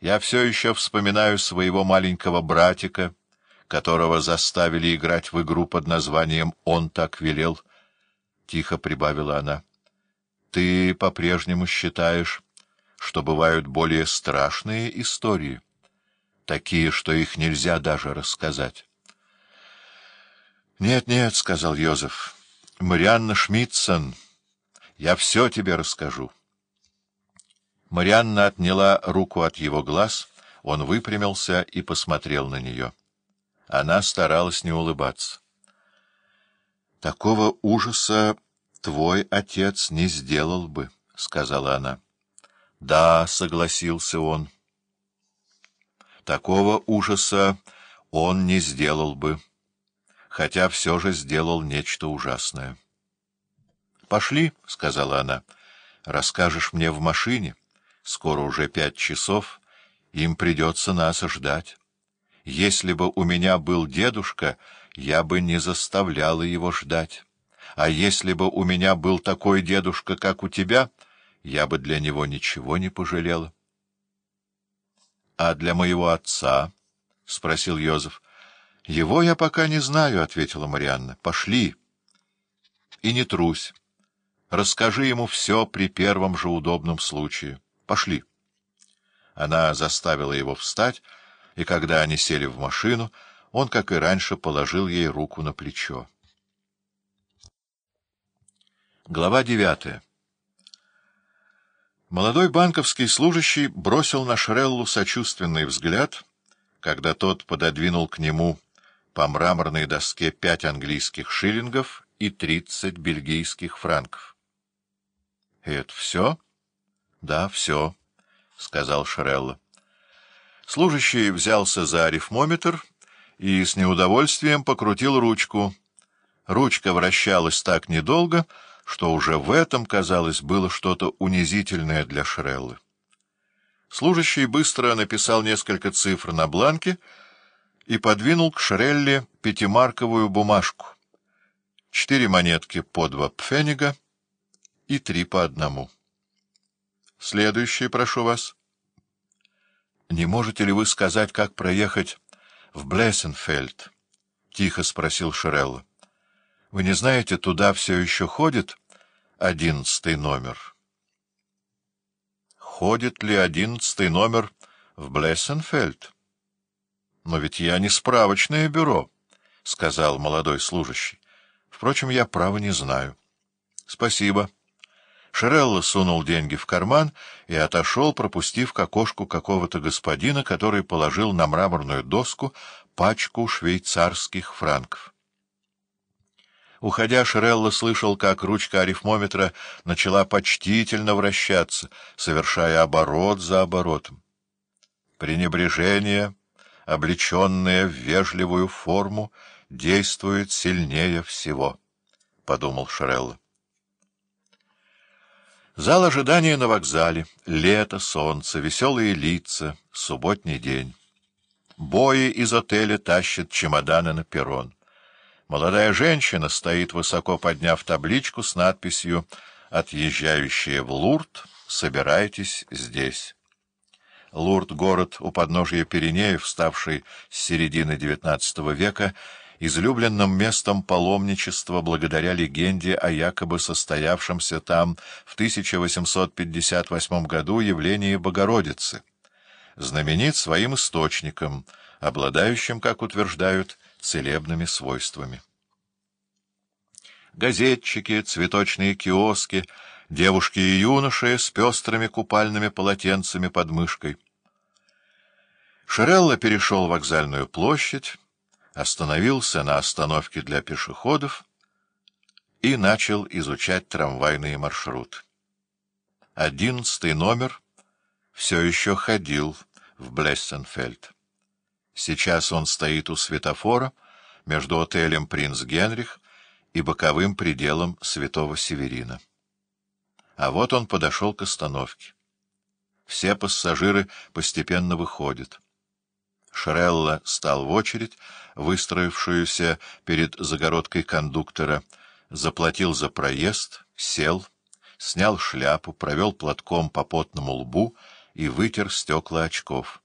Я все еще вспоминаю своего маленького братика, которого заставили играть в игру под названием «Он так велел», — тихо прибавила она. — Ты по-прежнему считаешь, что бывают более страшные истории, такие, что их нельзя даже рассказать? «Нет, — Нет-нет, — сказал Йозеф, — Марианна Шмидсон, я все тебе расскажу. Марианна отняла руку от его глаз, он выпрямился и посмотрел на нее. Она старалась не улыбаться. — Такого ужаса твой отец не сделал бы, — сказала она. — Да, — согласился он. — Такого ужаса он не сделал бы, хотя все же сделал нечто ужасное. — Пошли, — сказала она, — расскажешь мне в машине. Скоро уже пять часов, им придется нас ждать. Если бы у меня был дедушка, я бы не заставляла его ждать. А если бы у меня был такой дедушка, как у тебя, я бы для него ничего не пожалела. — А для моего отца? — спросил Йозеф. — Его я пока не знаю, — ответила Марианна. — Пошли. И не трусь. Расскажи ему все при первом же удобном случае. Пошли. Она заставила его встать, и когда они сели в машину, он, как и раньше, положил ей руку на плечо. Глава девятая Молодой банковский служащий бросил на Шреллу сочувственный взгляд, когда тот пододвинул к нему по мраморной доске пять английских шиллингов и тридцать бельгийских франков. — Это все? —— Да, все, — сказал Шрелла. Служащий взялся за арифмометр и с неудовольствием покрутил ручку. Ручка вращалась так недолго, что уже в этом, казалось, было что-то унизительное для Шреллы. Служащий быстро написал несколько цифр на бланке и подвинул к Шрелле пятимарковую бумажку. Четыре монетки по два пфенига и три по одному. Следующее, прошу вас. Не можете ли вы сказать, как проехать в Блессенфельд? — тихо спросил Шерелла. — Вы не знаете, туда все еще ходит одиннадцатый номер? — Ходит ли одиннадцатый номер в Блессенфельд? — Но ведь я не справочное бюро, — сказал молодой служащий. — Впрочем, я право не знаю. — Спасибо. — Шерелло сунул деньги в карман и отошел, пропустив к окошку какого-то господина, который положил на мраморную доску пачку швейцарских франков. Уходя, Шерелло слышал, как ручка арифмометра начала почтительно вращаться, совершая оборот за оборотом. Пренебрежение, облеченное в вежливую форму, действует сильнее всего, — подумал Шерелло. Зал ожидания на вокзале. Лето, солнце, веселые лица, субботний день. Бои из отеля тащат чемоданы на перрон. Молодая женщина стоит, высоко подняв табличку с надписью «Отъезжающие в Лурд, собирайтесь здесь». Лурд — город у подножия Пиренеев, ставший с середины XIX века излюбленным местом паломничества благодаря легенде о якобы состоявшемся там в 1858 году явлении Богородицы, знаменит своим источником, обладающим, как утверждают, целебными свойствами. Газетчики, цветочные киоски, девушки и юноши с пестрыми купальными полотенцами под мышкой. Шерелла перешел вокзальную площадь, остановился на остановке для пешеходов и начал изучать трамвайные маршруты. Одиннадцатый номер все еще ходил в Блессенфельд. Сейчас он стоит у светофора между отелем «Принц Генрих» и боковым пределом Святого Северина. А вот он подошел к остановке. Все пассажиры постепенно выходят. Шрелла стал в очередь, выстроившуюся перед загородкой кондуктора, заплатил за проезд, сел, снял шляпу, провел платком по потному лбу и вытер стекла очков.